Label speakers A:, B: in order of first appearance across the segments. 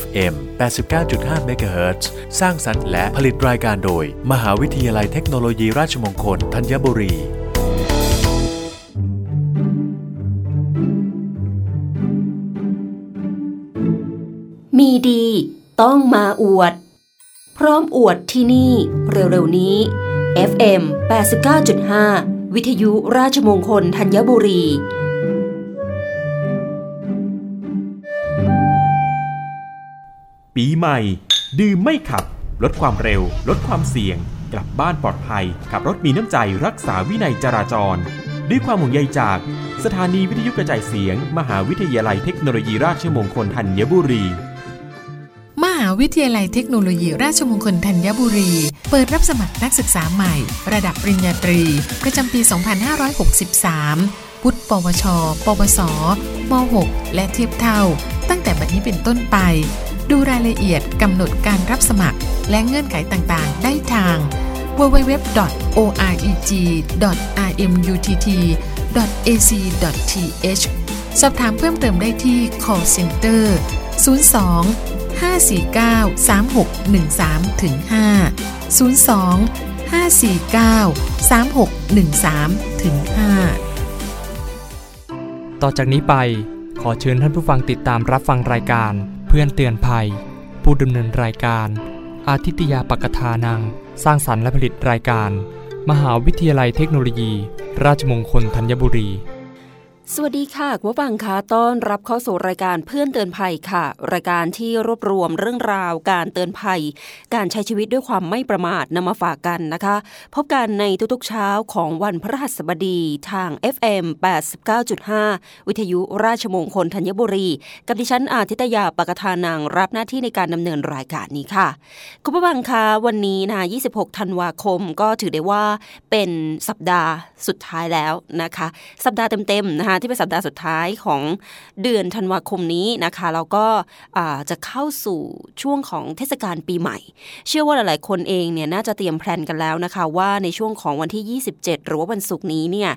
A: FM 89.5 MHz สร้างสรรค์และผลิตรายการโดย มหาวิทยาลัยเทคโนโลยีราชมงคลธัญบุรี
B: มีดีต้องมาอวด พร้อมอวดที่นี่เร็วๆนี้ FM 89.5 วิทยุราชมงคลธัญบุรี
C: ปีใหม่ ดื่มไม่ขับ ลดความเร็ว ลดความเสี่ยง กลับบ้านปลอดภัย ขับรถมีน้ำใจรักษาวินัยจราจร ด้วยความห่วงใยจาก สถานีวิทยุกระจายเสียง มหาวิทยาลัยเทคโนโลยีราชมงคลธัญบุรี
D: มหาวิทยาลัยเทคโนโลยีราชมงคลธัญบุรี เปิดรับสมัครนักศึกษาใหม่ ระดับปริญญาตรี ประจำปี 2563วุฒิปวช ปวส ม .6 และเทียบเท่า ตั้งแต่บัดนี้เป็นต้นไป ดูรายละเอียดกำหนดการรับสมัคร และเงื่อนไขต่างๆ ได้ทาง www.oreg.rmutt.ac.th สอบถามเพิ่มเติมได้ที่ call center 02 549 3613ถึง5 02 549 3613ถึง5
E: ต่อจากนี้ไปขอเชิญท่านผู้ฟังติดตามรับฟังรายการ พื่อนเตือนภัย ผู้ดำเนินรายการ อาทิตยาปกทานัง สร้างสรรค์และผลิตรายการ มหาวิทยาลัยเทคโนโลยี ราชมงคลธัญบุรี
B: สวัสดีค่ะคุณผู้ฟังคะต้อนรับเข้าสู่รายการเพื่อนเตือนภัยค่ะ รายการที่รวบรวมเรื่องราวการเตือนภัย การใช้ชีวิตด้วยความไม่ประมาทนำมาฝากกันนะคะ พบกันในทุกๆเช้าของวันพฤหัสบดีทาง FM 89.5 วิทยุราชมงคลธัญบุรี กับดิฉันอาทิตยาปกทานังรับหน้าที่ในการดำเนินรายการนี้ค่ะคุณผู้ฟังคะวันนี้นะ26 ธันวาคมก็ถือได้ว่าเป็นสัปดาห์สุดท้ายแล้วนะคะ สัปดาห์เต็มๆนะคะที่เป็นสัปดาห์สุดท้ายของเดือนธันวาคมนี้นะคะแล้วก็จะเข้าสู่ช่วงของเทศกาลปีใหม่ เชื่อว่าหลาย ๆ คนเองเนี่ยน่าจะเตรียมแพลนกันแล้วนะคะ ว่าในช่วงของวันที่ 27 หรือว่าวันศุกร์นี้เนี่ย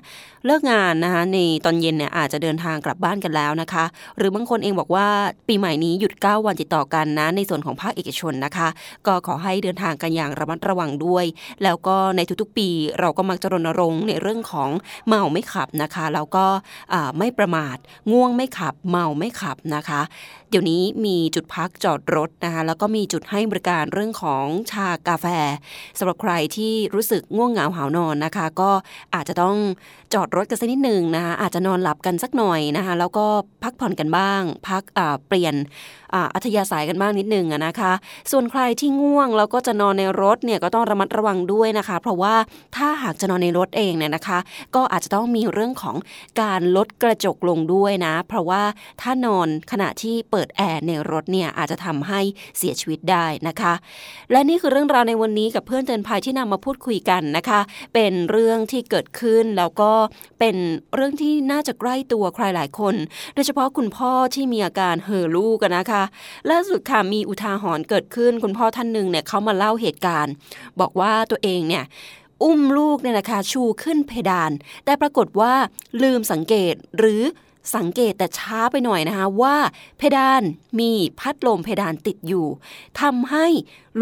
B: เลิกงานนะคะในตอนเย็นเนี่ยอาจจะเดินทางกลับบ้านกันแล้วนะคะ หรือบางคนเองบอกว่าปีใหม่นี้หยุด 9 วันติดต่อกันนะในส่วนของภาคเอกชนนะคะ ก็ขอให้เดินทางกันอย่างระมัดระวังด้วย แล้วก็ในทุกๆ ปีเราก็มักจะรณรงค์ในเรื่องของเมาไม่ขับนะคะ แล้วก็ไม่ประมาท ง่วงไม่ขับ เมาไม่ขับนะคะ เดี๋ยวนี้มีจุดพักจอดรถนะคะแล้วก็มีจุดให้บริการเรื่องของชากาแฟสำหรับใครที่รู้สึกง่วงเหงาหานอนนะคะ ก็อาจจะต้องจอดรถกันสักนิดหนึ่งนะคะอาจจะนอนหลับกันสักหน่อยนะคะแล้วก็พักผ่อนกันบ้าง พักเปลี่ยนอัธยาศัยกันบ้างนิดหนึ่งนะคะ ส่วนใครที่ง่วงแล้วก็จะนอนในรถเนี่ยก็ต้องระมัดระวังด้วยนะคะ เพราะว่าถ้าหากจะนอนในรถเองเนี่ยนะคะ ก็อาจจะต้องมีเรื่องของการลดกระจกลงด้วยนะ เพราะว่าถ้านอนขณะที่เปิดแอร์ในรถเนี่ยอาจจะทำให้เสียชีวิตได้นะคะ และนี่คือเรื่องราวในวันนี้กับเพื่อนเตือนภัยที่นำมาพูดคุยกันนะคะ เป็นเรื่องที่เกิดขึ้นแล้วก็เป็นเรื่องที่น่าจะใกล้ตัวใครหลายคน โดยเฉพาะคุณพ่อที่มีอาการเห่อลูกกันนะคะล่าสุดค่ะมีอุทาหรณ์เกิดขึ้น คุณพ่อท่านหนึ่งเนี่ยเขามาเล่าเหตุการณ์ บอกว่าตัวเองเนี่ยอุ้มลูกเนี่ยนะคะชูขึ้นเพดาน แต่ปรากฏว่าลืมสังเกตหรือสังเกตแต่ช้าไปหน่อยนะคะว่า เพดานมีพัดลมเพดานติดอยู่ทำให้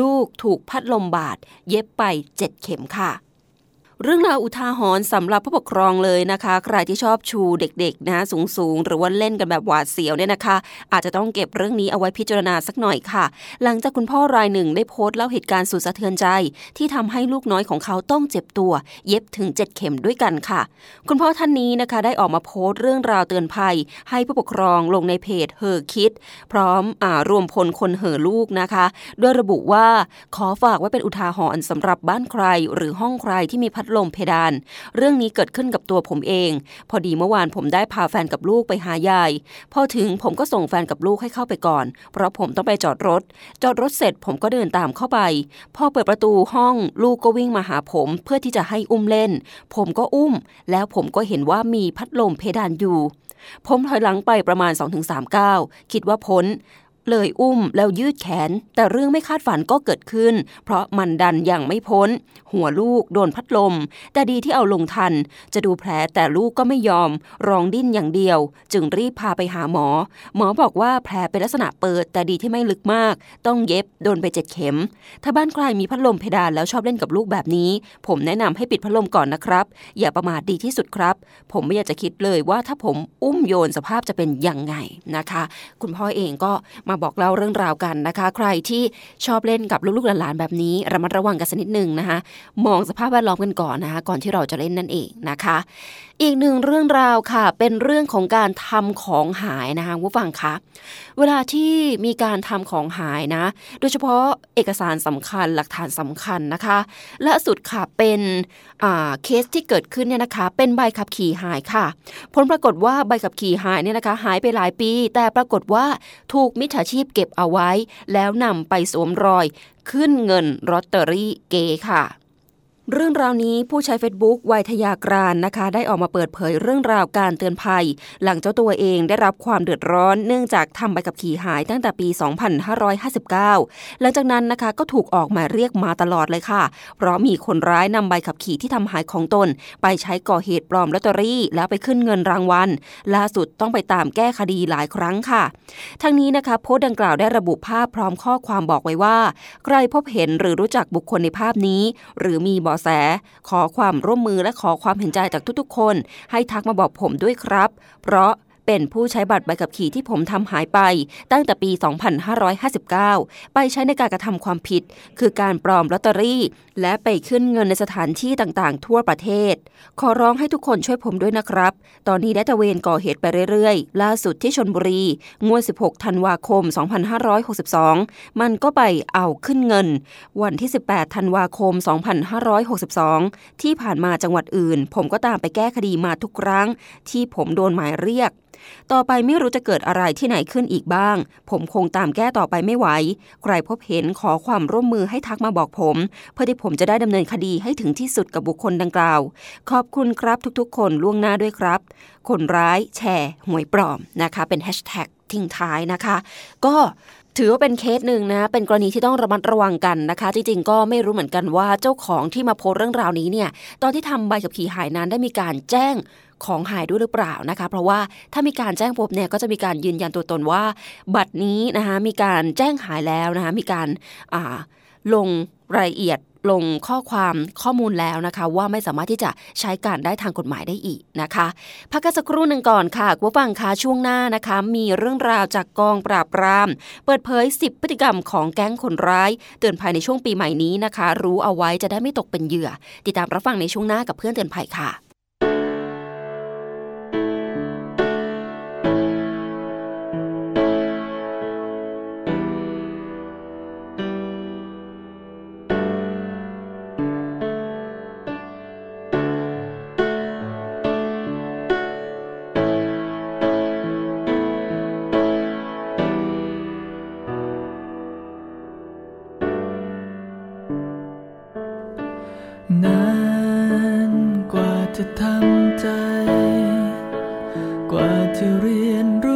B: ลูกถูกพัดลมบาดเย็บไปเจ็ดเข็มค่ะ เรื่องราวอุทาหรณ์สำหรับผู้ปกครองเลยนะคะ ใครที่ชอบชูเด็กๆนะสูงๆ หรือว่าเล่นกันแบบหวาดเสียวเนี่ยนะคะ อาจจะต้องเก็บเรื่องนี้เอาไว้พิจารณาสักหน่อยค่ะ หลังจากคุณพ่อรายหนึ่งได้โพสต์เล่าเหตุการณ์สุดสะเทือนใจ ที่ทำให้ลูกน้อยของเขาต้องเจ็บตัว เย็บถึง 7 เข็มด้วยกันค่ะ คุณพ่อท่านนี้นะคะ ได้ออกมาโพสต์เรื่องราวเตือนภัย ให้ผู้ปกครองลงในเพจเฮอคิด พร้อมอารวมพลคนเห่อลูกนะคะด้วยระบุว่าขอฝากไว้เป็นอุทาหรณ์สำหรับบ้านใคร หรือห้องใครที่มีพัดลมเพดาน เรื่องนี้เกิดขึ้นกับตัวผมเอง พอดีเมื่อวานผมได้พาแฟนกับลูกไปหายาย พอถึงผมก็ส่งแฟนกับลูกให้เข้าไปก่อน เพราะผมต้องไปจอดรถ จอดรถเสร็จผมก็เดินตามเข้าไป พอเปิดประตูห้อง ลูกก็วิ่งมาหาผมเพื่อที่จะให้อุ้มเล่น ผมก็อุ้ม แล้วผมก็เห็นว่ามีพัดลมเพดานอยู่ ผมถอยหลังไปประมาณ 2-3ก้าวคิดว่าพ้น เลยอุ้มแล้วยืดแขน แต่เรื่องไม่คาดฝันก็เกิดขึ้น เพราะมันดันยังไม่พ้น หัวลูกโดนพัดลม แต่ดีที่เอาลงทัน จะดูแผลแต่ลูกก็ไม่ยอม ร้องดิ้นอย่างเดียว จึงรีบพาไปหาหมอ หมอบอกว่าแผลเป็นลักษณะเปิด แต่ดีที่ไม่ลึกมาก ต้องเย็บโดนไปเจ็ดเข็ม ถ้าบ้านใครมีพัดลมเพดานแล้วชอบเล่นกับลูกแบบนี้ ผมแนะนำให้ปิดพัดลมก่อนนะครับ อย่าประมาทดีที่สุดครับ ผมไม่อยากจะคิดเลยว่าถ้าผมอุ้มโยนสภาพจะเป็นยังไงนะคะ คุณพ่อเองก็มาบอกเล่าเรื่องราวกันนะคะ ใครที่ชอบเล่นกับลูกๆหลานๆแบบนี้ระมัดระวังกันสักนิดหนึ่งนะคะ มองสภาพแวดล้อมกันก่อนนะคะ ก่อนที่เราจะเล่นนั่นเองนะคะ อีกหนึ่งเรื่องราวค่ะ เป็นเรื่องของการทำของหายนะคะผู้ฟังคะเวลาที่มีการทำของหายนะ โดยเฉพาะเอกสารสำคัญหลักฐานสำคัญนะคะ และสุดค่ะเป็นเคสที่เกิดขึ้นเนี่ยนะคะ เป็นใบขับขี่หายค่ะ ผลปรากฏว่าใบขับขี่หายเนี่ยนะคะ หายไปหลายปี แต่ปรากฏว่าถูกมิจฉาชีพเก็บเอาไว้ แล้วนำไปสวมรอยขึ้นเงินลอตเตอรี่เกค่ะ เรื่องราวนี้ผู้ใช้ Facebook วัยทยากรานนะคะ ได้ออกมาเปิดเผยเรื่องราวการเตือนภัย หลังเจ้าตัวเองได้รับความเดือดร้อนเนื่องจากทำใบขับขี่หายตั้งแต่ปี 2559 หลังจากนั้นนะคะก็ถูกออกหมายเรียกมาตลอดเลยค่ะ เพราะมีคนร้ายนำใบขับขี่ที่ทำหายของตน ไปใช้ก่อเหตุปลอมลอตเตอรี่ แล้วไปขึ้นเงินรางวัลล่าสุดต้องไปตามแก้คดีหลายครั้งค่ะทั้งนี้นะคะโพสต์ดังกล่าวได้ระบุภาพพร้อมข้อความบอกไว้ว่า ใครพบเห็นหรือรู้จักบุคคลในภาพนี้ หรือมีบอแส ขอความร่วมมือและขอความเห็นใจจากทุกๆ คน ให้ทักมาบอกผมด้วยครับ เพราะ เป็นผู้ใช้บัตรใบขับขี่ที่ผมทำหายไป ตั้งแต่ปี 2559 ไปใช้ในการกระทำความผิด คือการปลอมลอตเตอรี่ และไปขึ้นเงินในสถานที่ต่างๆ ทั่วประเทศ ขอร้องให้ทุกคนช่วยผมด้วยนะครับ ตอนนี้ได้ตะเวนก่อเหตุไปเรื่อยๆ ล่าสุดที่ชนบุรี งวด 16 ธันวาคม 2562 มันก็ไปเอาขึ้นเงิน วันที่ 18 ธันวาคม 2562 ที่ผ่านมาจังหวัดอื่น ผมก็ตามไปแก้คดีมาทุกครั้ง ที่ผมโดนหมายเรียก ต่อไปไม่รู้จะเกิดอะไรที่ไหนขึ้นอีกบ้าง ผมคงตามแก้ต่อไปไม่ไหว ใครพบเห็นขอความร่วมมือให้ทักมาบอกผม เพื่อที่ผมจะได้ดำเนินคดีให้ถึงที่สุดกับบุคคลดังกล่าว ขอบคุณครับทุกๆ คนล่วงหน้าด้วยครับ คนร้ายแชร์หวยปลอมนะคะ เป็นแฮชแท็กทิ้งท้ายนะคะ ก็ถือว่าเป็นเคสหนึ่งนะ เป็นกรณีที่ต้องระมัดระวังกันนะคะ จริงๆ ก็ไม่รู้เหมือนกันว่าเจ้าของที่มาโพสเรื่องราวนี้เนี่ย ตอนที่ทำใบขับขี่หายนั้นได้มีการแจ้ง ของหายด้วยหรือเปล่านะคะ เพราะว่าถ้ามีการแจ้งพบเนี่ยก็จะมีการยืนยันตัวตนว่า บัตรนี้นะคะมีการแจ้งหายแล้วนะคะมีการลงรายละเอียดลงข้อความข้อมูลแล้วนะคะ ว่าไม่สามารถที่จะใช้การได้ทางกฎหมายได้อีกนะคะพักกันสักครู่หนึ่งก่อนค่ะคุณฟังคะช่วงหน้านะคะ มีเรื่องราวจากกองปราบปราม เปิดเผย 10 พฤติกรรมของแก๊งคนร้าย เตือนภัยในช่วงปีใหม่นี้นะคะ รู้เอาไว้จะได้ไม่ตกเป็นเหยื่อ ติดตามรับฟังในช่วงหน้ากับเพื่อนเตือนภัยค่ะ กว่าที่เรียนรู้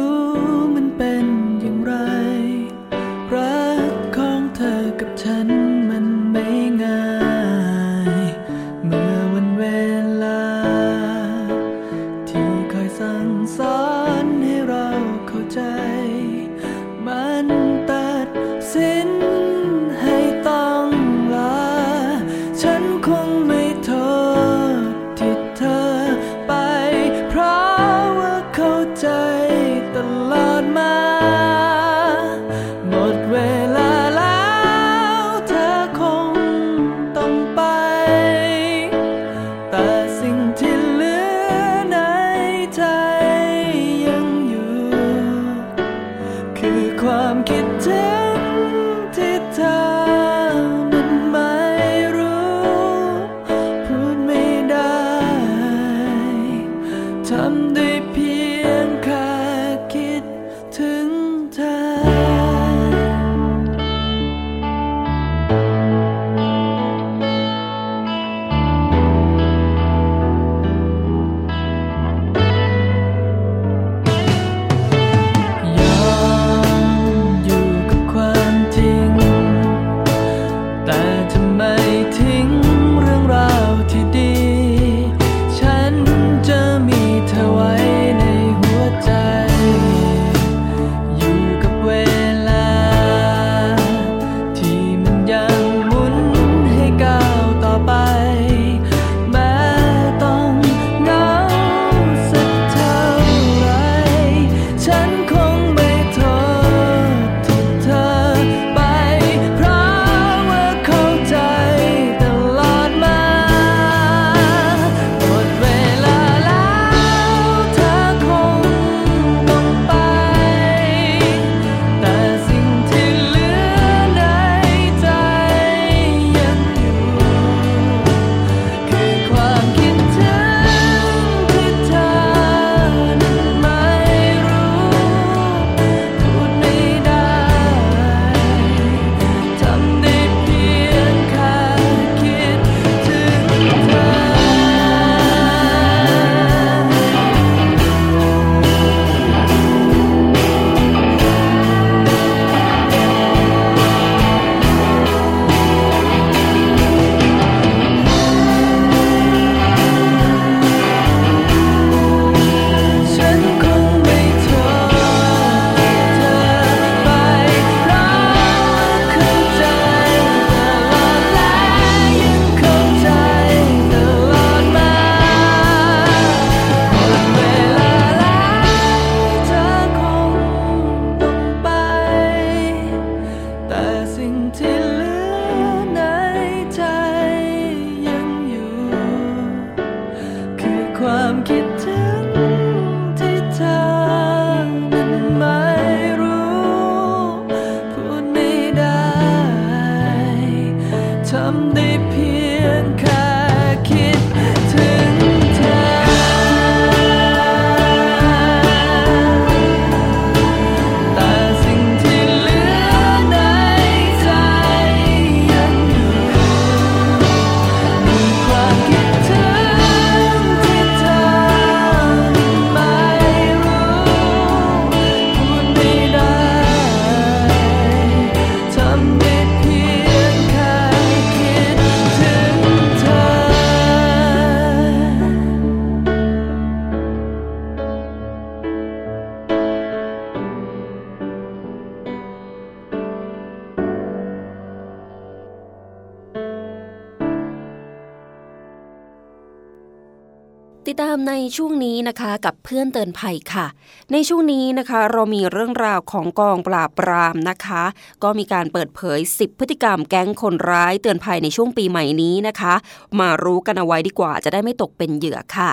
B: ในช่วงนี้นะคะกับเพื่อนเตือนภัยค่ะ ในช่วงนี้นะคะ เรามีเรื่องราวของกองปราบปรามนะคะ ก็มีการเปิดเผย 10 พฤติกรรมแก๊งคนร้ายเตือนภัยในช่วงปีใหม่นี้นะคะ มารู้กันเอาไว้ดีกว่าจะได้ไม่ตกเป็นเหยื่อค่ะ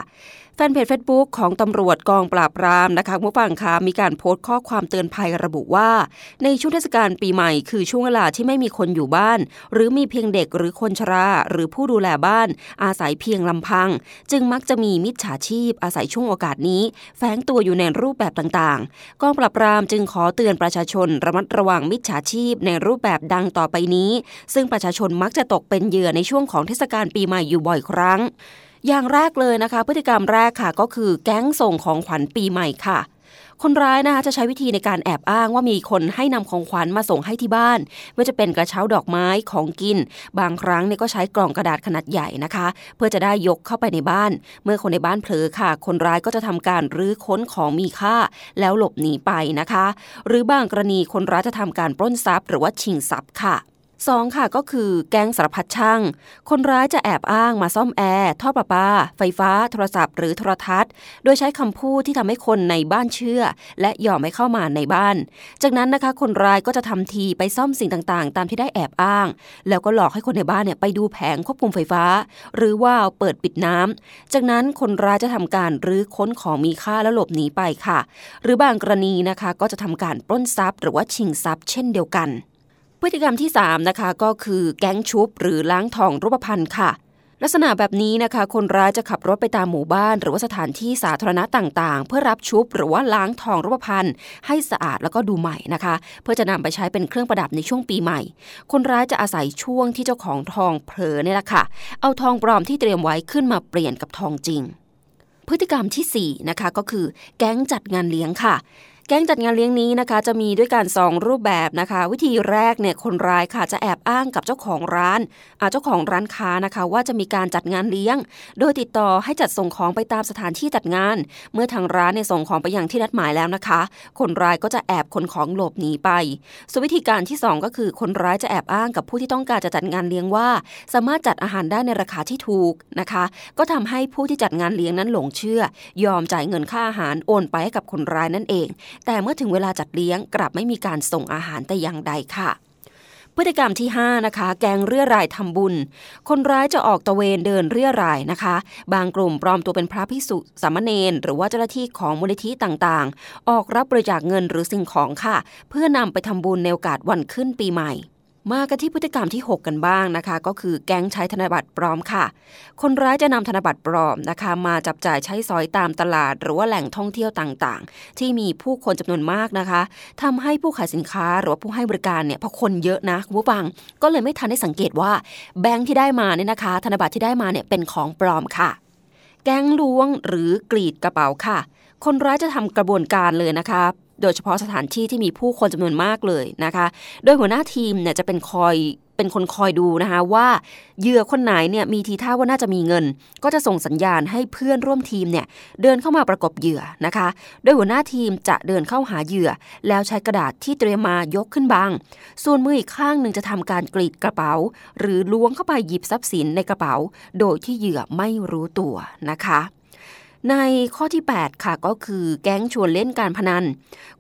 B: แฟนเพจ Facebook ของตำรวจกองปราบปรามนะคะผู้ฟังคะมีการโพสต์ข้อความเตือนภัยระบุว่า ในช่วงเทศกาลปีใหม่ คือช่วงเวลาที่ไม่มีคนอยู่บ้าน หรือมีเพียงเด็กหรือคนชรา หรือผู้ดูแลบ้าน อาศัยเพียงลำพัง จึงมักจะมีมิจฉาชีพ อาศัยช่วงโอกาสนี้ แฝงตัวอยู่ในรูปแบบต่างๆ กองปราบปรามจึงขอเตือนประชาชนระมัดระวังมิจฉาชีพในรูปแบบดังต่อไปนี้ ซึ่งประชาชนมักจะตกเป็นเหยื่อในช่วงของเทศกาลปีใหม่อยู่บ่อยครั้ง อย่างแรกเลยนะคะ พฤติกรรมแรกค่ะก็คือแก๊งส่งของขวัญปีใหม่ค่ะ คนร้ายนะคะจะใช้วิธีในการแอบอ้างว่ามีคนให้นำของขวัญมาส่งให้ที่บ้านไม่ว่าจะเป็นกระเช้าดอกไม้ของกิน บางครั้งเนี่ยก็ใช้กล่องกระดาษขนาดใหญ่นะคะ เพื่อจะได้ยกเข้าไปในบ้าน เมื่อคนในบ้านเผลอค่ะ คนร้ายก็จะทำการรื้อค้นของมีค่า แล้วหลบหนีไปนะคะ หรือบางกรณีคนร้ายจะทำการปล้นทรัพย์ หรือว่าชิงทรัพย์ค่ะ สองค่ะก็คือแก๊งสารพัดช่าง คนร้ายจะแอบอ้างมาซ่อมแอร์ท่อประปา ไฟฟ้า โทรศัพท์ หรือโทรทัศน์ โดยใช้คำพูดที่ทำให้คนในบ้านเชื่อ และยอมให้เข้ามาในบ้าน จากนั้นนะคะคนร้ายก็จะทำทีไปซ่อมสิ่งต่างๆ ตามที่ได้แอบอ้าง แล้วก็หลอกให้คนในบ้านเนี่ยไปดูแผงควบคุมไฟฟ้า หรือว่าเปิดปิดน้ำจากนั้นคนร้ายจะทำการรื้อค้นของมีค่าแล้วหลบหนีไปค่ะ หรือบางกรณีนะคะก็จะทำการปล้นทรัพย์ หรือว่าชิงทรัพย์ เช่นเดียวกัน พฤติกรรมที่ 3 นะคะก็คือแก๊งชุบหรือล้างทองรูปพรรณค่ะ ลักษณะแบบนี้นะคะ คนร้ายจะขับรถไปตามหมู่บ้าน หรือว่าสถานที่สาธารณะต่างๆ เพื่อรับชุบหรือว่าล้างทองรูปพรรณให้สะอาดแล้วก็ดูใหม่นะคะ เพื่อจะนำไปใช้เป็นเครื่องประดับในช่วงปีใหม่ คนร้ายจะอาศัยช่วงที่เจ้าของทองเผลอเนี่ยแหละค่ะ เอาทองปลอมที่เตรียมไว้ขึ้นมาเปลี่ยนกับทองจริงพฤติกรรมที่4นะคะก็คือแก๊งจัดงานเลี้ยงค่ะ แก๊งจัดงานเลี้ยงนี้นะคะ จะมีด้วยการสองรูปแบบนะคะ วิธีแรกเนี่ยคนร้ายค่ะจะแอบอ้างกับเจ้าของร้านเจ้าของร้านค้านะคะ ว่าจะมีการจัดงานเลี้ยง โดยติดต่อให้จัดส่งของไปตามสถานที่จัดงาน เมื่อทางร้านเนี่ยส่งของไปอย่างที่นัดหมายแล้วนะคะ คนร้ายก็จะแอบขนของหลบหนีไป ส่วนวิธีการที่ 2 ก็คือคนร้ายจะแอบอ้างกับผู้ที่ต้องการจะจัดงานเลี้ยงว่า สามารถจัดอาหารได้ในราคาที่ถูกนะคะ ก็ทำให้ผู้ที่จัดงานเลี้ยงนั้นหลงเชื่อ ยอมจ่ายเงินค่าอาหารโอนไปให้กับคนร้ายนั่นเองแต่เมื่อถึงเวลาจัดเลี้ยงกลับไม่มีการส่งอาหารแต่อย่างใดค่ะพฤติกรรมที่ 5 นะคะ แกงเรี่ยรายทำบุญ คนร้ายจะออกตะเวนเดินเรี่ยรายนะคะ บางกลุ่มปลอมตัวเป็นพระภิกษุสามเณรหรือว่าเจ้าหน้าที่ของมูลนิธิต่างๆ ออกรับบริจาคเงินหรือสิ่งของค่ะ เพื่อนำไปทำบุญในโอกาสวันขึ้นปีใหม่ มากันที่พฤติกรรมที่ 6 กันบ้างนะคะ ก็คือแก๊งใช้ธนบัตรปลอมค่ะ คนร้ายจะนำธนบัตรปลอมนะคะ มาจับจ่ายใช้สอยตามตลาด หรือว่าแหล่งท่องเที่ยวต่างๆ ที่มีผู้คนจำนวนมากนะคะทำให้ผู้ขายสินค้าหรือว่าผู้ให้บริการเนี่ยพอคนเยอะนะคุณผู้ฟังก็เลยไม่ทันได้สังเกตว่าแบงค์ที่ได้มาเนี่ยนะคะ ธนบัตรที่ได้มาเนี่ยเป็นของปลอมค่ะ แก๊งล้วงหรือกรีดกระเป๋าค่ะคนร้ายจะทำกระบวนการเลยนะคะ โดยเฉพาะสถานที่ที่มีผู้คนจำนวนมากเลยนะคะ โดยหัวหน้าทีมเนี่ยจะเป็นคอยเป็นคนคอยดูนะคะว่าเหยื่อคนไหนเนี่ยมีทีท่าว่าน่าจะมีเงิน ก็จะส่งสัญญาณให้เพื่อนร่วมทีมเนี่ยเดินเข้ามาประกบเหยื่อนะคะ โดยหัวหน้าทีมจะเดินเข้าหาเหยื่อ แล้วใช้กระดาษที่เตรียมมายกขึ้นบาง ส่วนมืออีกข้างหนึ่งจะทำการกรีดกระเป๋า หรือล้วงเข้าไปหยิบทรัพย์สินในกระเป๋า โดยที่เหยื่อไม่รู้ตัวนะคะ ในข้อที่ 8 ค่ะก็คือแก๊งชวนเล่นการพนัน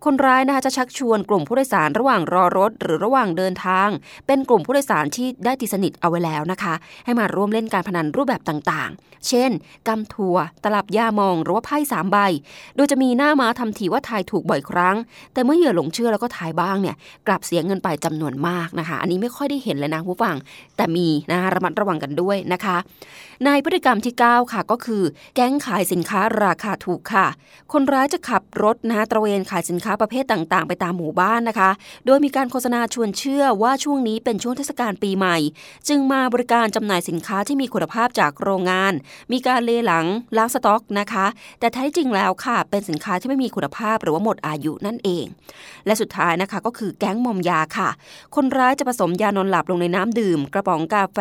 B: คนร้ายนะคะจะชักชวนกลุ่มผู้โดยสารระหว่างรอรถ หรือระหว่างเดินทาง เป็นกลุ่มผู้โดยสารที่ได้ตีสนิทเอาไว้แล้วนะคะ ให้มาร่วมเล่นการพนันรูปแบบต่างๆ เช่นกำทัวตลับยามองหรือว่าไพ่สามใบ โดยจะมีหน้าม้าทำทีว่าทายถูกบ่อยครั้ง แต่เมื่อเหยื่อหลงเชื่อแล้วก็ทายบ้างเนี่ยกลับเสียเงินไปจำนวนมากนะคะ อันนี้ไม่ค่อยได้เห็นเลยนะผู้ฟัง แต่มีนะคะระมัดระวังกันด้วยนะคะ ในพฤติกรรมที่ 9 ค่ะก็คือแก๊งขายสินค้าราคาถูกค่ะ คนร้ายจะขับรถนะตระเวนขายสินค้าประเภทต่างๆ ไปตามหมู่บ้านนะคะ โดยมีการโฆษณาชวนเชื่อว่าช่วงนี้เป็นช่วงเทศกาลปีใหม่ จึงมาบริการจำหน่ายสินค้าที่มีคุณภาพจากโรงงาน มีการเลหลังล้างสต็อกนะคะ แต่แท้จริงแล้วค่ะ เป็นสินค้าที่ไม่มีคุณภาพหรือว่าหมดอายุนั่นเอง และสุดท้ายนะคะก็คือแก๊งมอมยาค่ะ คนร้ายจะผสมยานอนหลับลงในน้ำดื่ม กระป๋องกาแฟ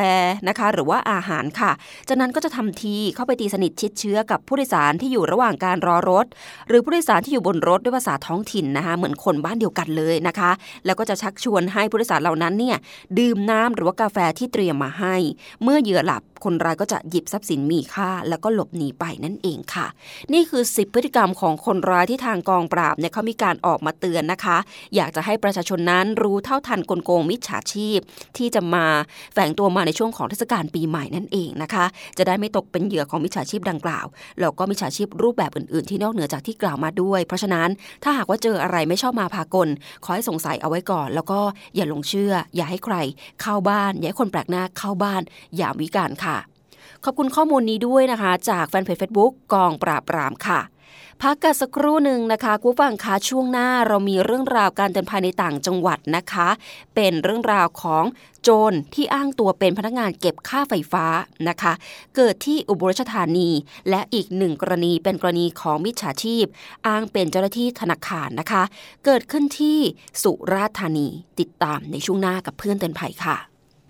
B: นะคะ หรือว่าอาหารค่ะ จากนั้นก็จะทำทีเข้าไปตีสนิทชิดเชื้อกับผู้โดยสารที่อยู่ระหว่างการรอรถ หรือผู้โดยสารที่อยู่บนรถด้วยภาษาท้องถิ่นนะคะเหมือนคนบ้านเดียวกันเลยนะคะ แล้วก็จะชักชวนให้ผู้โดยสารเหล่านั้นเนี่ยดื่มน้ำหรือว่ากาแฟที่เตรียมมาให้ เมื่อเหยื่อหลับคนร้ายก็จะหยิบทรัพย์สินมีค่า แล้วก็หลบหนีไปนั่นเองค่ะ นี่คือ 10 พฤติกรรมของคนร้ายที่ทางกองปราบเนี่ยเขามีการออกมาเตือนนะคะ อยากจะให้ประชาชนนั้นรู้เท่าทันกลโกงมิจฉาชีพ ที่จะมาแฝงตัวมาในช่วงของเทศกาลปีใหม่นั่นเองนะคะ จะได้ไม่ตกเป็นเหยื่อของมิจฉาชีพดังกล่าวแล้วก็มิจฉาชีพรูปแบบอื่นๆ ที่นอกเหนือจากที่กล่าวมาด้วย เพราะฉะนั้นถ้าหากว่าเจออะไรไม่ชอบมาพากลขอให้สงสัยเอาไว้ก่อน แล้วก็อย่าหลงเชื่อ อย่าให้ใคร เข้าบ้านอย่าให้คนแปลกหน้าเข้าบ้านอย่าวิการค่ะ ขอบคุณข้อมูลนี้ด้วยนะคะ จากแฟนเพจ Facebook กองปราบปรามค่ะ พักกันสักครู่หนึ่งนะคะคุณฟังคะช่วงหน้าเรามีเรื่องราวการเตือนภัยในต่างจังหวัดนะคะ เป็นเรื่องราวของโจรที่อ้างตัวเป็นพนักงานเก็บค่าไฟฟ้านะคะ เกิดที่อุบลราชธานี และอีกหนึ่งกรณีเป็นกรณีของมิจฉาชีพ อ้างเป็นเจ้าหน้าที่ธนาคารนะคะ เกิดขึ้นที่สุราษฎร์ธานีติดตามในช่วงหน้ากับเพื่อนเตือนภัยค่ะ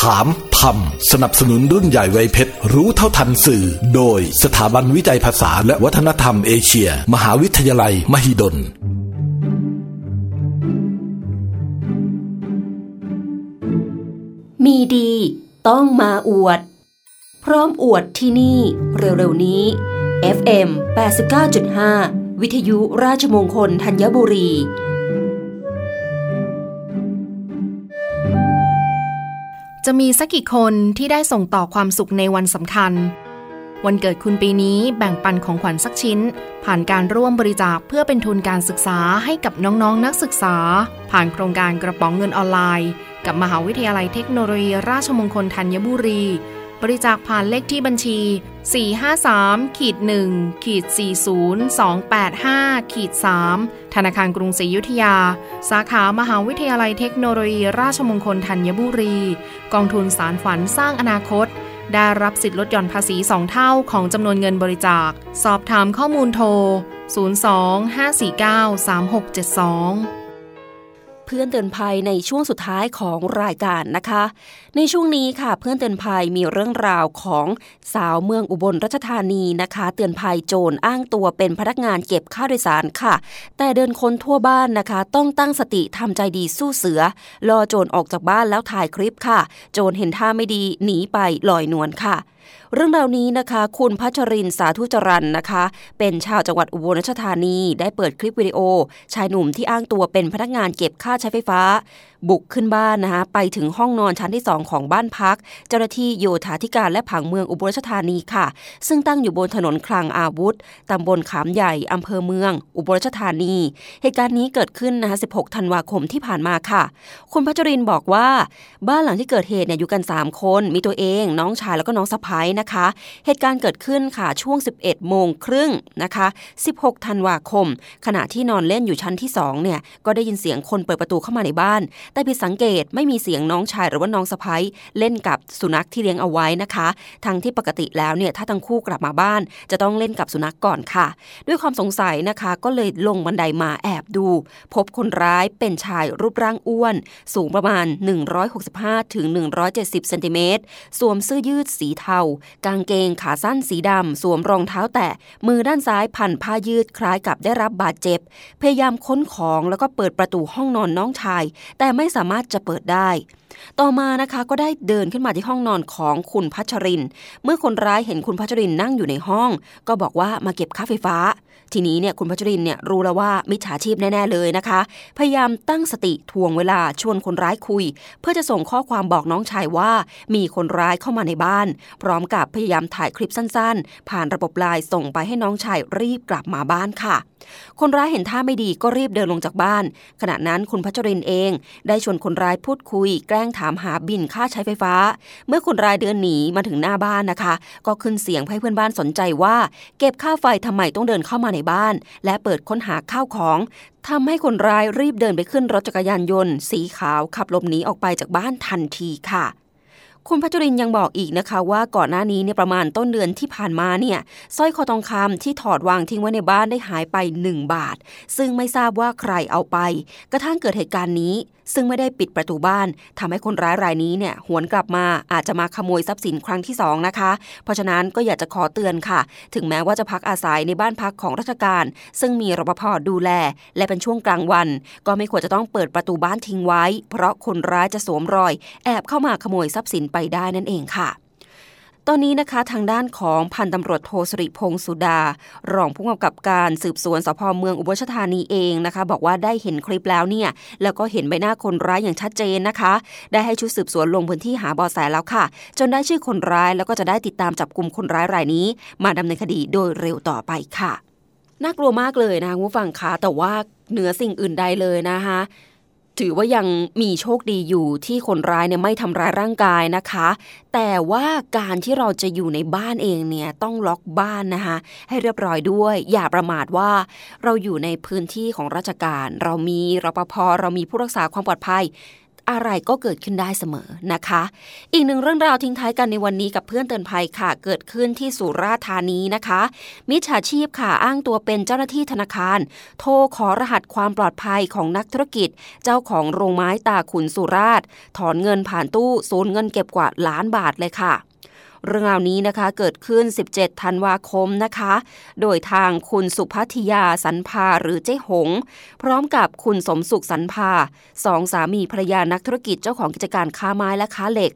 F: ถามทำสนับสนุนรุ่นใหญ่ไวเพชร รู้เท่าทันสื่อ โดยสถาบันวิจัยภาษาและวัฒนธรรมเอเชีย มหาวิทยาลัยมหิดล
B: มีดีต้องมาอวด พร้อมอวดที่นี่เร็วๆนี้ FM 89.5 วิทยุราชมงคลธัญบุรี
G: จะมีสักกี่คนที่ได้ส่งต่อความสุขในวันสำคัญ วันเกิดคุณปีนี้แบ่งปันของขวัญสักชิ้น ผ่านการร่วมบริจาคเพื่อเป็นทุนการศึกษาให้กับน้องๆนนักศึกษา ผ่านโครงการกระป๋องเงินออนไลน์ กับมหาวิทยาลัยเทคโนโลยีราชมงคลธัญบุรี บริจาคผ่านเลขที่บัญชี 453ขีด1ขีด40285ขีด3ธนาคารกรุงศรีอยุธยา สาขามหาวิทยาลัยเทคโนโลยี ราชมงคลธัญบุรี กองทุนสารฝันสร้างอนาคต ได้รับสิทธิลดหย่อนภาษี 2 เท่าของจำนวนเงินบริจาค สอบถามข้อมูลโทร 02-549-3672
B: เพื่อนเตือนภัยในช่วงสุดท้ายของรายการนะคะ ในช่วงนี้ค่ะเพื่อนเตือนภัยมีเรื่องราวของสาวเมืองอุบลราชธานีนะคะ เตือนภัยโจรอ้างตัวเป็นพนักงานเก็บค่าโดยสารค่ะ แต่เดินคนทั่วบ้านนะคะ ต้องตั้งสติทำใจดีสู้เสือรอโจรออกจากบ้านแล้วถ่ายคลิปค่ะ โจรเห็นท่าไม่ดีหนีไปลอยนวลค่ะ เรื่องราวนี้นะคะ คุณพัชรินสาธุจรันนะคะ เป็นชาวจังหวัดอุบลราชธานี ได้เปิดคลิปวิดีโอ ชายหนุ่มที่อ้างตัวเป็นพนักงานเก็บค่าใช้ไฟฟ้าบุกขึ้นบ้านนะคะไปถึงห้องนอนชั้นที่ 2 ของบ้านพัก เจ้าหน้าที่โยธาธิการและผังเมืองอุบลราชธานีค่ะ ซึ่งตั้งอยู่บนถนนคลังอาวุธตำบลขามใหญ่อำเภอเมือง อุบลราชธานี เหตุการณ์นี้เกิดขึ้นนะคะ16 ธันวาคมที่ผ่านมาค่ะ คุณพัชรินบอกว่า บ้านหลังที่เกิดเหตุเนี่ยอยู่กัน 3 คน มีตัวเอง น้องชายแล้วก็น้องสะพ้ายนะคะ เหตุการณ์เกิดขึ้นค่ะช่วง 11 โมงครึ่งนะคะ 16 ธันวาคม ขณะที่นอนเล่นอยู่ชั้นที่2เนี่ยก็ได้ยินเสียงคนเปิดประตูเข้ามาในบ้านแต่ผิดสังเกตไม่มีเสียงน้องชายหรือว่าน้องสะพ้ายเล่นกับสุนัขที่เลี้ยงเอาไว้นะคะ ทั้งที่ปกติแล้วเนี่ยถ้าทั้งคู่กลับมาบ้าน จะต้องเล่นกับสุนัขก่อนค่ะ ด้วยความสงสัยนะคะก็เลยลงบันไดมาแอบดู พบคนร้ายเป็นชายรูปร่างอ้วน สูงประมาณ 165ถึง170เซนติเมตรสวมเสื้อยืดสีเทา กางเกงขาสั้นสีดำสวมรองเท้าแตะมือด้านซ้ายพันผ้ายืดคล้ายกับได้รับบาดเจ็บ พยายามค้นของแล้วก็เปิดประตูห้องนอนน้องชาย แต่ไม่สามารถจะเปิดได้ ต่อมานะคะก็ได้เดินขึ้นมาที่ห้องนอนของคุณพัชริน เมื่อคนร้ายเห็นคุณพัชรินนั่งอยู่ในห้อง ก็บอกว่ามาเก็บค่าไฟฟ้า ทีนี้เนี่ยคุณพัชรินเนี่ยรู้แล้วว่ามิจฉาชีพแน่ ๆ เลยนะคะ พยายามตั้งสติทวงเวลาชวนคนร้ายคุย เพื่อจะส่งข้อความบอกน้องชายว่า มีคนร้ายเข้ามาในบ้าน พร้อมกับพยายามถ่ายคลิปสั้น ๆ ผ่านระบบไลน์ส่งไปให้น้องชายรีบกลับมาบ้านค่ะ คนร้ายเห็นท่าไม่ดีก็รีบเดินลงจากบ้าน ขณะนั้นคุณพัชรินเองได้ชวนคนร้ายพูดคุย แกล้งถามหาบินค่าใช้ไฟฟ้า เมื่อคนร้ายเดินหนีมาถึงหน้าบ้านนะคะ ก็ขึ้นเสียงให้เพื่อนบ้านสนใจว่า เก็บค่าไฟทำไมต้องเดินเข้ามาในบ้าน และเปิดค้นหาข้าวของทำให้คนร้ายรีบเดินไปขึ้นรถจักรยานยนต์ สีขาวขับหลบหนีออกไปจากบ้านทันทีค่ะคุณพัชรินยังบอกอีกนะคะว่าก่อนหน้านี้เนี่ยประมาณต้นเดือนที่ผ่านมาเนี่ยสร้อยคอทองคำที่ถอดวางทิ้งไว้ในบ้านได้หายไป 1 บาท ซึ่งไม่ทราบว่าใครเอาไป กระทั่งเกิดเหตุการณ์นี้ ซึ่งไม่ได้ปิดประตูบ้านทำให้คนร้ายรายนี้เนี่ยหวนกลับมาอาจจะมาขโมยทรัพย์สินครั้งที่ 2 นะคะ เพราะฉะนั้นก็อยากจะขอเตือนค่ะ ถึงแม้ว่าจะพักอาศัยในบ้านพักของราชการ ซึ่งมีรปภดูแล และเป็นช่วงกลางวัน ก็ไม่ควรจะต้องเปิดประตูบ้านทิ้งไว้ เพราะคนร้ายจะสวมรอย แอบเข้ามาขโมยทรัพย์สินไปได้นั่นเองค่ะ ตอนนี้นะคะทางด้านของพันตำรวจโทสริพงศ์สุดา รองผู้กำกับการสืบสวนสพเมืองอุบลราชธานีเองนะคะ บอกว่าได้เห็นคลิปแล้วเนี่ย แล้วก็เห็นใบหน้าคนร้ายอย่างชัดเจนนะคะ ได้ให้ชุดสืบสวนลงพื้นที่หาบอแสแล้วค่ะ จนได้ชื่อคนร้ายแล้วก็จะได้ติดตามจับกลุ่มคนร้ายรายนี้ มาดำเนินคดีโดยเร็วต่อไปค่ะน่ากลัวมากเลยนะคุณฟังคะแต่ว่าเหนือสิ่งอื่นใดเลยนะคะ ถือว่ายังมีโชคดีอยู่ที่คนร้ายเนี่ยไม่ทำร้ายร่างกายนะคะ แต่ว่าการที่เราจะอยู่ในบ้านเองเนี่ยต้องล็อกบ้านนะคะ ให้เรียบร้อยด้วย อย่าประมาทว่าเราอยู่ในพื้นที่ของราชการ เรามีรปภเรามีผู้รักษาความปลอดภัย อะไรก็เกิดขึ้นได้เสมอนะคะ อีกหนึ่งเรื่องราวทิ้งท้ายกันในวันนี้กับเพื่อนเตือนภัยค่ะ เกิดขึ้นที่สุราษฎร์ธานีนะคะ มิจฉาชีพค่ะอ้างตัวเป็นเจ้าหน้าที่ธนาคาร โทรขอรหัสความปลอดภัยของนักธุรกิจ เจ้าของโรงไม้ตาขุนสุราษฎร์ถอนเงินผ่านตู้ศูนย์เงินเก็บกว่าล้านบาทเลยค่ะ เรื่องราวนี้นะคะเกิดขึ้น 17 ธันวาคมนะคะ โดยทางคุณสุพัทยาสันพาหรือเจ๊หง พร้อมกับคุณสมสุขสันพาสองสามีภรรยานักธุรกิจเจ้าของกิจการค้าไม้และค้าเหล็ก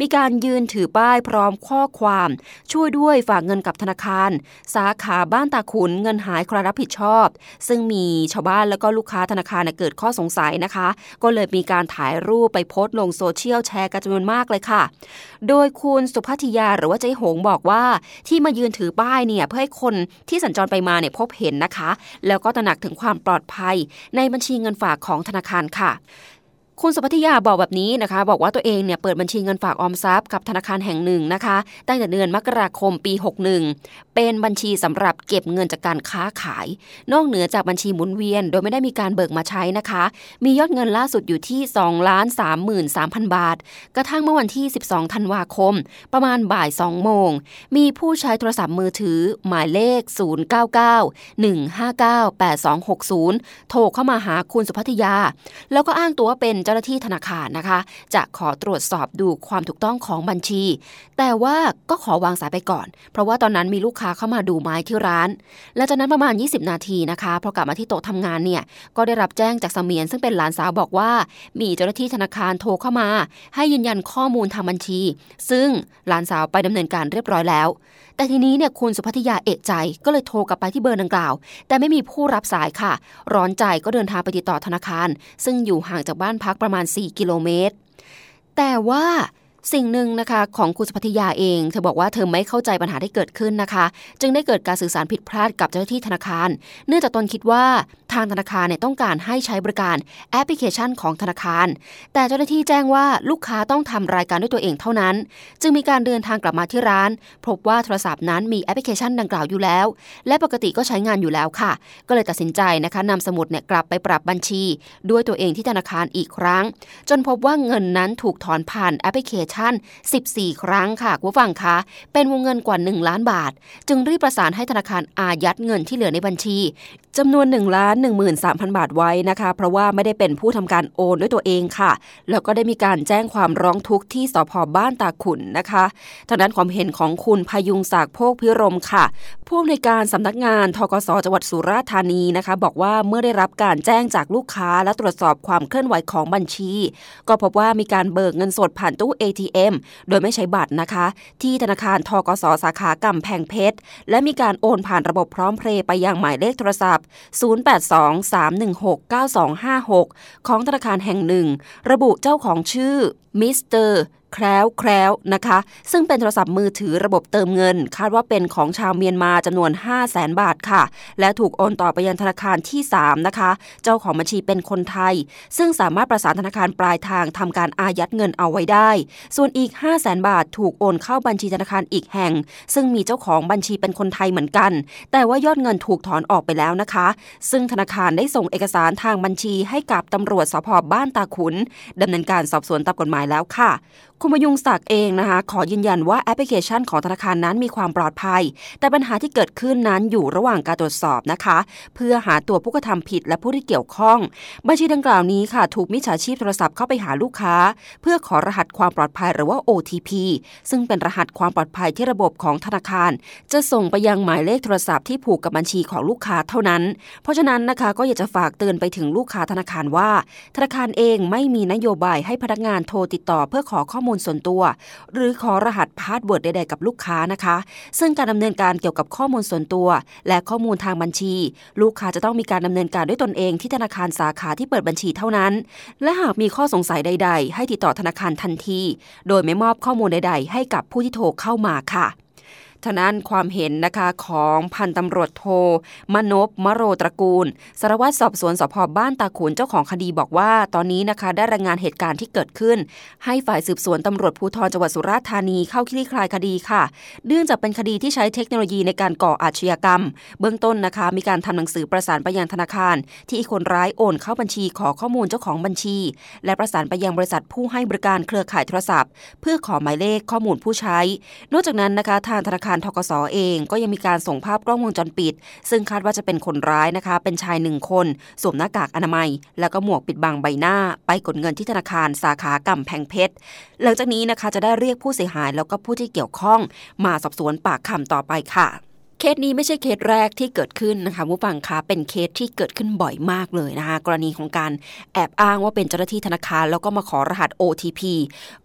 B: มีการยืนถือป้ายพร้อมข้อความช่วยด้วยฝากเงินกับธนาคาร สาขาบ้านตาขุนเงินหายใครรับผิดชอบ ซึ่งมีชาวบ้านแล้วก็ลูกค้าธนาคารเกิดข้อสงสัยนะคะ ก็เลยมีการถ่ายรูปไปโพสต์ลงโซเชียลแชร์กันจำนวนมากเลยค่ะ โดยคุณสุพัทยาหรือว่าเจ๊หงบอกว่าที่มายืนถือป้ายเนี่ยเพื่อให้คนที่สัญจรไปมาเนี่ยพบเห็นนะคะ แล้วก็ตระหนักถึงความปลอดภัยในบัญชีเงินฝากของธนาคารค่ะ คุณสุพัทยาบอกแบบนี้นะคะ บอกว่าตัวเองเนี่ยเปิดบัญชีเงินฝากออมทรัพย์กับธนาคารแห่งหนึ่งนะคะ ตั้งแต่เดือนมกราคมปี 61 เป็นบัญชีสำหรับเก็บเงินจากการค้าขาย นอกเหนือจากบัญชีหมุนเวียน โดยไม่ได้มีการเบิกมาใช้นะคะ มียอดเงินล่าสุดอยู่ที่2ล้าน33,000 บาท กระทั่งเมื่อวันที่ 12 ธันวาคม ประมาณบ่าย 2 โมง มีผู้ใช้โทรศัพท์มือถือ หมายเลข 099-159-8260 โทรเข้ามาหาคุณสุพัทยา แล้วก็อ้างตัวเป็นเจ้าหน้าที่ธนาคารนะคะ จะขอตรวจสอบดูความถูกต้องของบัญชี แต่ว่าก็ขอวางสายไปก่อน เพราะว่าตอนนั้นมีลูกค้าเข้ามาดูไม้ที่ร้าน และจากนั้นประมาณ 20 นาทีนะคะพอกลับมาที่โต๊ะทำงานเนี่ยก็ได้รับแจ้งจากสมียนซึ่งเป็นหลานสาวบอกว่า มีเจ้าหน้าที่ธนาคารโทรเข้ามา ให้ยืนยันข้อมูลทางบัญชี ซึ่งหลานสาวไปดำเนินการเรียบร้อยแล้ว แต่ทีนี้เนี่ยคุณสุพัทยาเอกใจก็เลยโทรกลับไปที่เบอร์ดังกล่าว แต่ไม่มีผู้รับสายค่ะ ร้อนใจก็เดินทางไปติดต่อธนาคาร ซึ่งอยู่ห่างจากบ้านพักประมาณ 4 กิโลเมตร แต่ว่า สิ่งหนึ่งนะคะของคุณสุพัทยาเอง เธอบอกว่าเธอไม่เข้าใจปัญหาที่เกิดขึ้นนะคะ จึงได้เกิดการสื่อสารผิดพลาดกับเจ้าหน้าที่ธนาคาร เนื่องจากตนคิดว่าทางธนาคารเนี่ยต้องการให้ใช้บริการแอปพลิเคชันของธนาคาร แต่เจ้าหน้าที่แจ้งว่าลูกค้าต้องทำรายการด้วยตัวเองเท่านั้น จึงมีการเดินทางกลับมาที่ร้าน พบว่าโทรศัพท์นั้นมีแอปพลิเคชันดังกล่าวอยู่แล้ว และปกติก็ใช้งานอยู่แล้วค่ะ ก็เลยตัดสินใจนะคะนำสมุดเนี่ยกลับไปปรับบัญชี ด้วยตัวเองที่ธนาคารอีกครั้ง จนพบว่าเงินนั้นถูกถอนผ่านแอปพลิเคชัน14 ครั้งค่ะคุณฟังคะ เป็นวงเงินกว่า 1 ล้านบาท จึงรีบประสานให้ธนาคารอายัดเงินที่เหลือในบัญชี จำนวน1ล้าน13,000 บาทไว้นะคะ เพราะว่าไม่ได้เป็นผู้ทำการโอนด้วยตัวเองค่ะ แล้วก็ได้มีการแจ้งความร้องทุกข์ที่สพบ้านตาขุนนะคะทางด้านความเห็นของคุณพยุงศักดิ์โพกพิรมค่ะผู้อำนวยการสำนักงานทกสจังหวัดสุราษฎร์ธานีนะคะ บอกว่าเมื่อได้รับการแจ้งจากลูกค้าและตรวจสอบความเคลื่อนไหวของบัญชี ก็พบว่ามีการเบิกเงินสดผ่านตู้ ATM โดยไม่ใช้บัตรนะคะ ที่ธนาคารทกสสาขากำแพงเพชร และมีการโอนผ่านระบบพร้อมเพลย์ไปยังหมายเลขโทรศัพท์0823169256 ของธนาคารแห่งหนึ่ง ระบุเจ้าของชื่อ มิสเตอร์แคล้วแคล้วนะคะ ซึ่งเป็นโทรศัพท์มือถือระบบเติมเงิน คาดว่าเป็นของชาวเมียนมาจำนวน 5 0 0แสนบาทค่ะ และถูกโอนต่อไปยังธนาคารที่ 3 นะคะ เจ้าของบัญชีเป็นคนไทย ซึ่งสามารถประสานธนาคารปลายทางทำการอายัดเงินเอาไว้ได้ ส่วนอีก 5 0 0แสนบาทถูกโอนเข้าบัญชีธนาคารอีกแห่ง ซึ่งมีเจ้าของบัญชีเป็นคนไทยเหมือนกัน แต่ว่ายอดเงินถูกถอนออกไปแล้วนะคะ ซึ่งธนาคารได้ส่งเอกสารทางบัญชีให้กับตำรวจสพบ้านตาขุนดำเนินการสอบสวนตามกฎหมายแล้วค่ะคุณพยุงศักดิ์เองนะคะ ขอยืนยันว่าแอปพลิเคชันของธนาคารนั้นมีความปลอดภัย แต่ปัญหาที่เกิดขึ้นนั้นอยู่ระหว่างการตรวจสอบนะคะ เพื่อหาตัวผู้กระทำผิดและผู้ที่เกี่ยวข้อง บัญชีดังกล่าวนี้ค่ะ ถูกมิจฉาชีพโทรศัพท์เข้าไปหาลูกค้า เพื่อขอรหัสความปลอดภัยหรือว่า OTP ซึ่งเป็นรหัสความปลอดภัยที่ระบบของธนาคาร จะส่งไปยังหมายเลขโทรศัพท์ที่ผูกกับบัญชีของลูกค้าเท่านั้น เพราะฉะนั้นนะคะก็อยากจะฝากเตือนไปถึงลูกค้าธนาคารว่า ธนาคารเองไม่มีนโยบายให้พนักงานโทรติดต่อเพื่อขอข้อมูลส่วนตัว หรือขอรหัสพาสเวิร์ดใดๆกับลูกค้านะคะ ซึ่งการดำเนินการเกี่ยวกับข้อมูลส่วนตัว และข้อมูลทางบัญชี ลูกค้าจะต้องมีการดำเนินการด้วยตนเองที่ธนาคารสาขาที่เปิดบัญชีเท่านั้น และหากมีข้อสงสัยใด ๆ ให้ติดต่อธนาคารทันที โดยไม่มอบข้อมูลใด ๆ ให้กับผู้ที่โทรเข้ามาค่ะ ทนั้นความเห็นนะคะของพันตำรวจโทมนบมโรตระกูล สารวัตรสอบสวนสพบ้านตาขุนเจ้าของคดีบอกว่า ตอนนี้นะคะได้รายงานเหตุการณ์ที่เกิดขึ้น ให้ฝ่ายสืบสวนตำรวจภูธรจังหวัดสุราษฎร์ธานีเข้าคลี่คลายคดีค่ะ เนื่องจากเป็นคดีที่ใช้เทคโนโลยีในการก่ออาชญากรรม เบื้องต้นนะคะมีการทำหนังสือประสานไปยังธนาคาร ที่คนร้ายโอนเข้าบัญชีขอข้อมูลเจ้าของบัญชี และประสานไปยังบริษัทผู้ให้บริการเครือข่ายโทรศัพท์ เพื่อขอหมายเลขข้อมูลผู้ใช้ นอกจากนั้นนะคะทางธนาคารธกสเองก็ยังมีการส่งภาพกล้องวงจรปิด ซึ่งคาดว่าจะเป็นคนร้ายนะคะ เป็นชายหนึ่งคนสวมหน้ากากอนามัย แล้วก็หมวกปิดบังใบหน้า ไปกดเงินที่ธนาคารสาขากำแพงเพชรหลังจากนี้นะคะจะได้เรียกผู้เสียหายแล้วก็ผู้ที่เกี่ยวข้อง มาสอบสวนปากคำต่อไปค่ะ เคสนี้ไม่ใช่เคสแรกที่เกิดขึ้นนะคะผู้ฟังคะเป็นเคสที่เกิดขึ้นบ่อยมากเลยนะคะกรณีของการแอบอ้างว่าเป็นเจ้าหน้าที่ธนาคาร แล้วก็มาขอรหัส OTP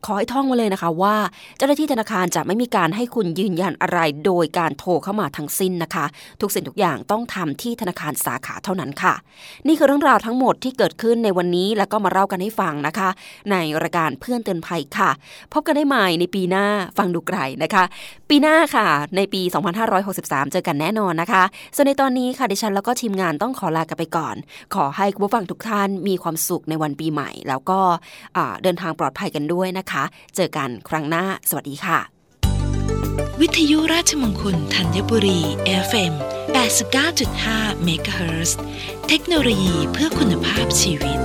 B: ขอให้ท่องมาเลยนะคะว่าเจ้าหน้าที่ธนาคารจะไม่มีการให้คุณยืนยันอะไรโดยการโทรเข้ามาทั้งสิ้นนะคะ ทุกสิ่งทุกอย่างต้องทำที่ธนาคารสาขาเท่านั้นค่ะ นี่คือเรื่องราวทั้งหมดที่เกิดขึ้นในวันนี้แล้วก็มาเล่ากันให้ฟังนะคะ ในรายการเพื่อนเตือนภัยค่ะ พบกันได้ใหม่ในปีหน้าฟังดูไกลนะคะ ปีหน้าค่ะ ในปี 2563เจอกันแน่นอนนะคะ ส่วนในตอนนี้ค่ะดิฉันแล้วก็ทีมงานต้องขอลากันไปก่อน ขอให้คุณผู้ฟังทุกท่านมีความสุขในวันปีใหม่ แล้วก็เดินทางปลอดภัยกันด้วยนะคะ เจอกันครั้งหน้า สวัสดีค่ะ
H: วิทยุราชมงคลธัญบุรี FM 89.5 MHz เทคโนโลยีเพื่อคุณภาพชีวิต